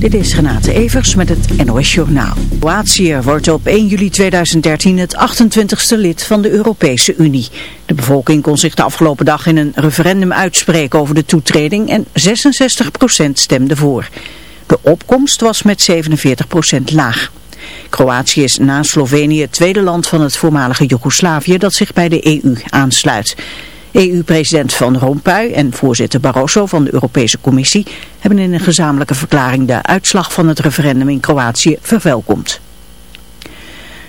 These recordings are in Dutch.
Dit is Renate Evers met het NOS Journaal. Kroatië wordt op 1 juli 2013 het 28ste lid van de Europese Unie. De bevolking kon zich de afgelopen dag in een referendum uitspreken over de toetreding en 66% stemde voor. De opkomst was met 47% laag. Kroatië is na Slovenië het tweede land van het voormalige Joegoslavië dat zich bij de EU aansluit. EU-president Van Rompuy en voorzitter Barroso van de Europese Commissie hebben in een gezamenlijke verklaring de uitslag van het referendum in Kroatië verwelkomd.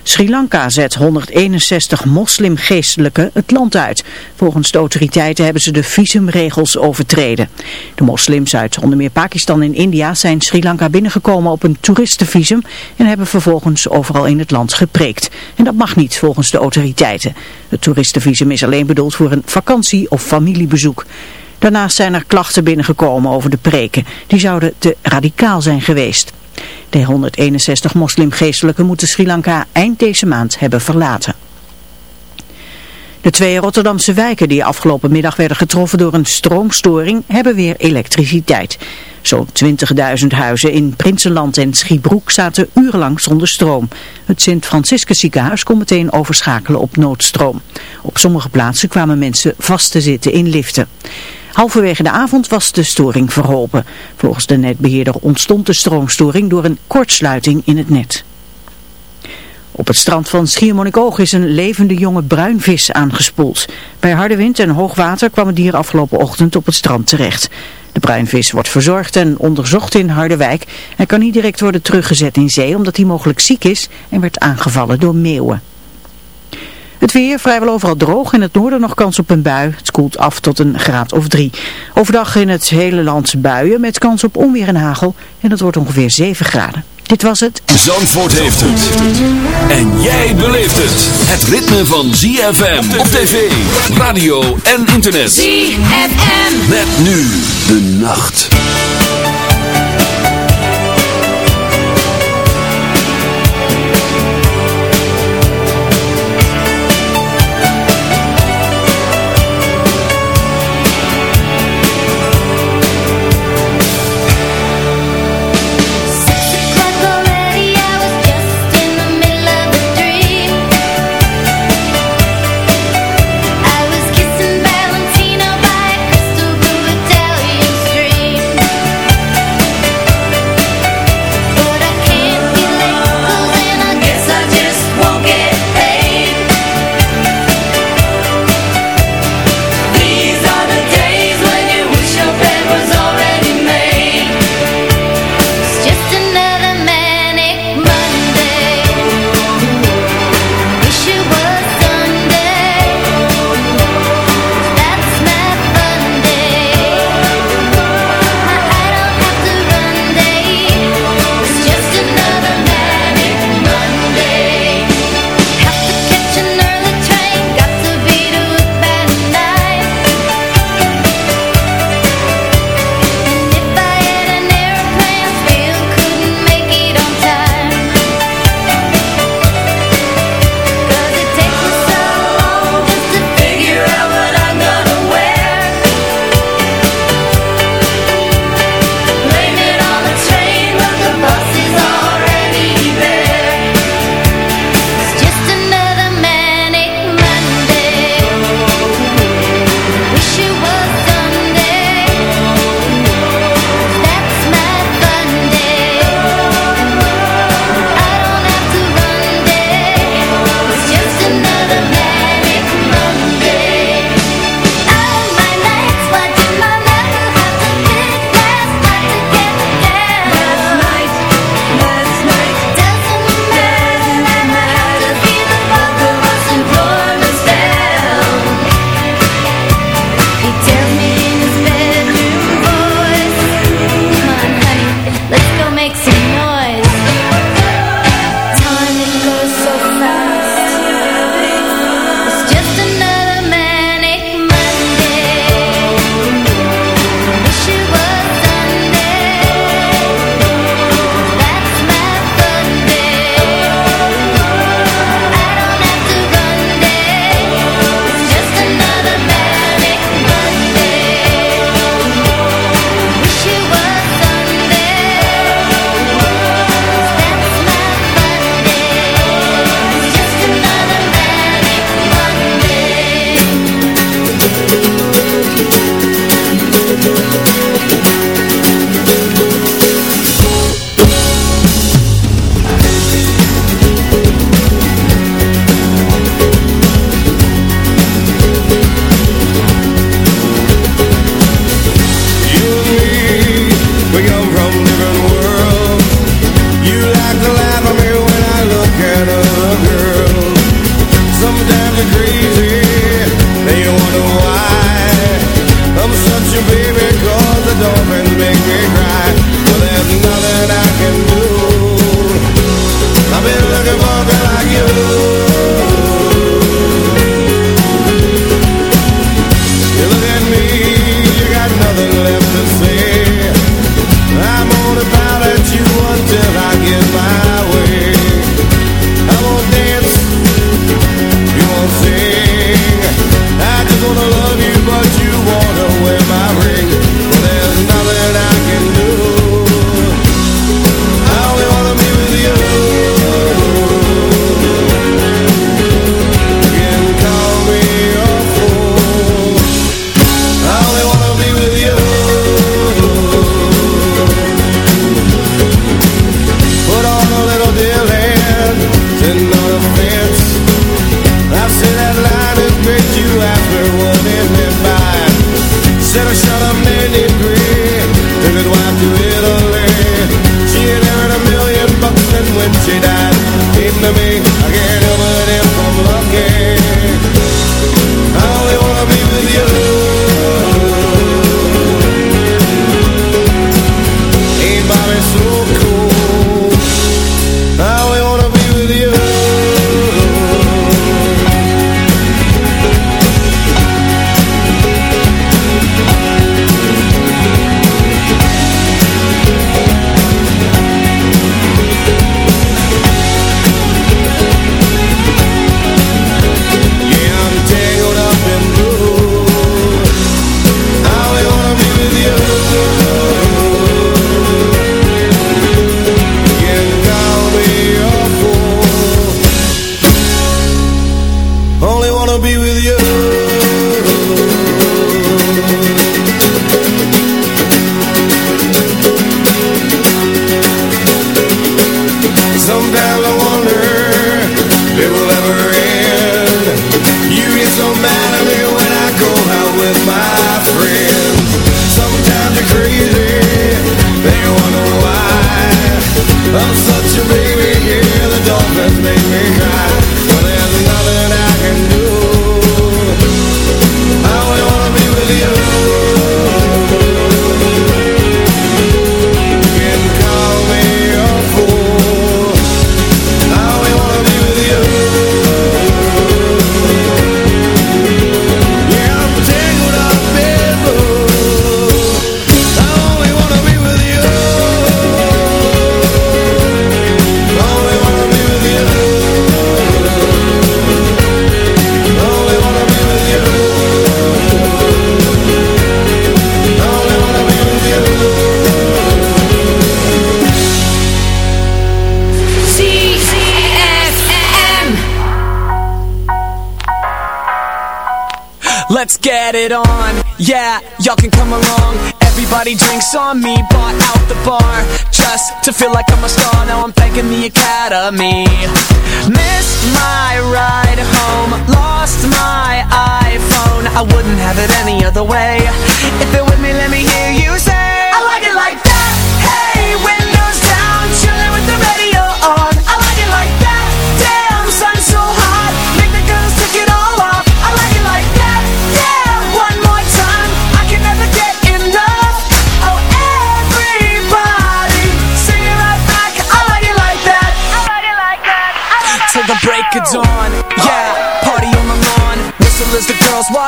Sri Lanka zet 161 moslimgeestelijken het land uit. Volgens de autoriteiten hebben ze de visumregels overtreden. De moslims uit onder meer Pakistan en India zijn Sri Lanka binnengekomen op een toeristenvisum en hebben vervolgens overal in het land gepreekt. En dat mag niet volgens de autoriteiten. Het toeristenvisum is alleen bedoeld voor een vakantie- of familiebezoek. Daarnaast zijn er klachten binnengekomen over de preken. Die zouden te radicaal zijn geweest. De 161 moslimgeestelijken moeten Sri Lanka eind deze maand hebben verlaten. De twee Rotterdamse wijken die afgelopen middag werden getroffen door een stroomstoring hebben weer elektriciteit. Zo'n 20.000 huizen in Prinsenland en Schiebroek zaten urenlang zonder stroom. Het Sint-Franciscus ziekenhuis kon meteen overschakelen op noodstroom. Op sommige plaatsen kwamen mensen vast te zitten in liften. Halverwege de avond was de storing verholpen. Volgens de netbeheerder ontstond de stroomstoring door een kortsluiting in het net. Op het strand van Schiermonnikoog is een levende jonge bruinvis aangespoeld. Bij harde wind en hoog water kwam het dier afgelopen ochtend op het strand terecht. De bruinvis wordt verzorgd en onderzocht in Harderwijk. Hij kan niet direct worden teruggezet in zee omdat hij mogelijk ziek is en werd aangevallen door meeuwen. Het weer vrijwel overal droog. In het noorden nog kans op een bui. Het koelt af tot een graad of drie. Overdag in het hele land buien met kans op onweer en hagel. En het wordt ongeveer 7 graden. Dit was het. Zandvoort heeft het. En jij beleeft het. Het ritme van ZFM op tv, radio en internet. ZFM. Met nu de nacht.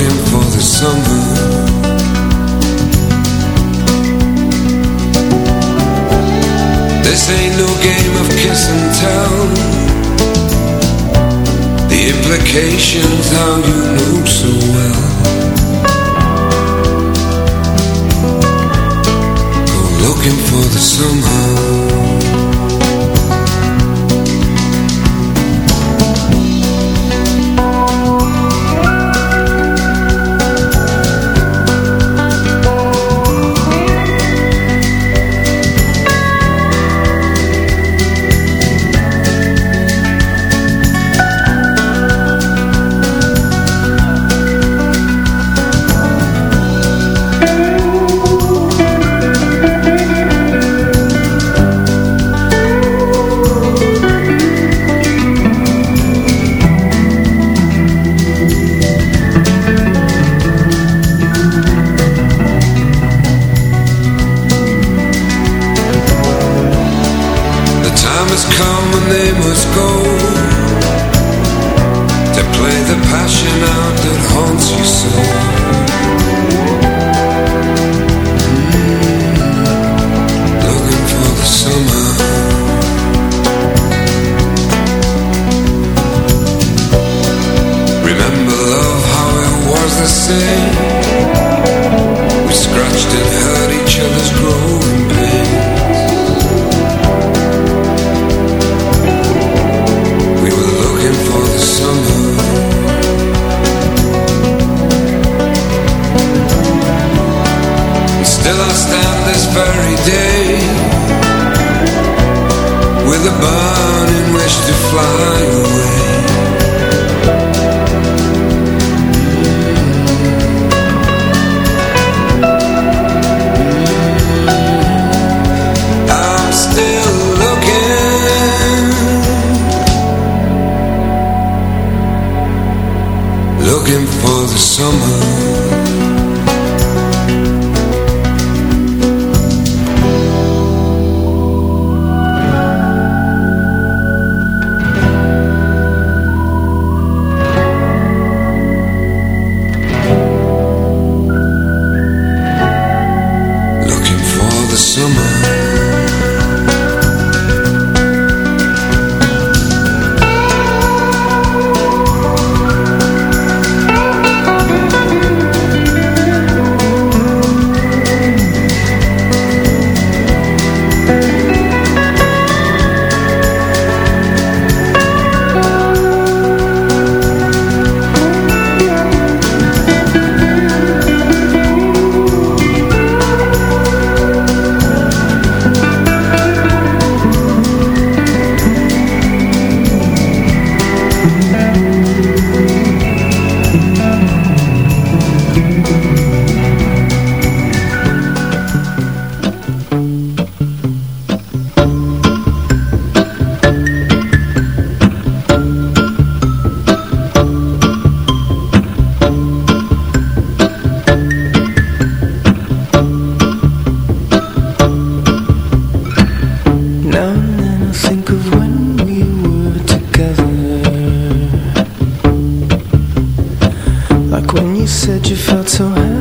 Looking for the summer. This ain't no game of kiss and tell. The implications how you know so well. Go looking for the summer this very day. With a burning wish to fly away. Mm. I'm still looking. Looking for the summer. said you felt so happy.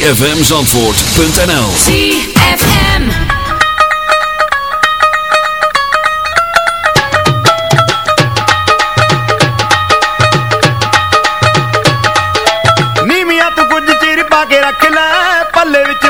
cfmzandvoort.nl cfm tu kujh rakh palle vich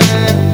time.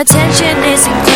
attention isn't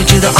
me to the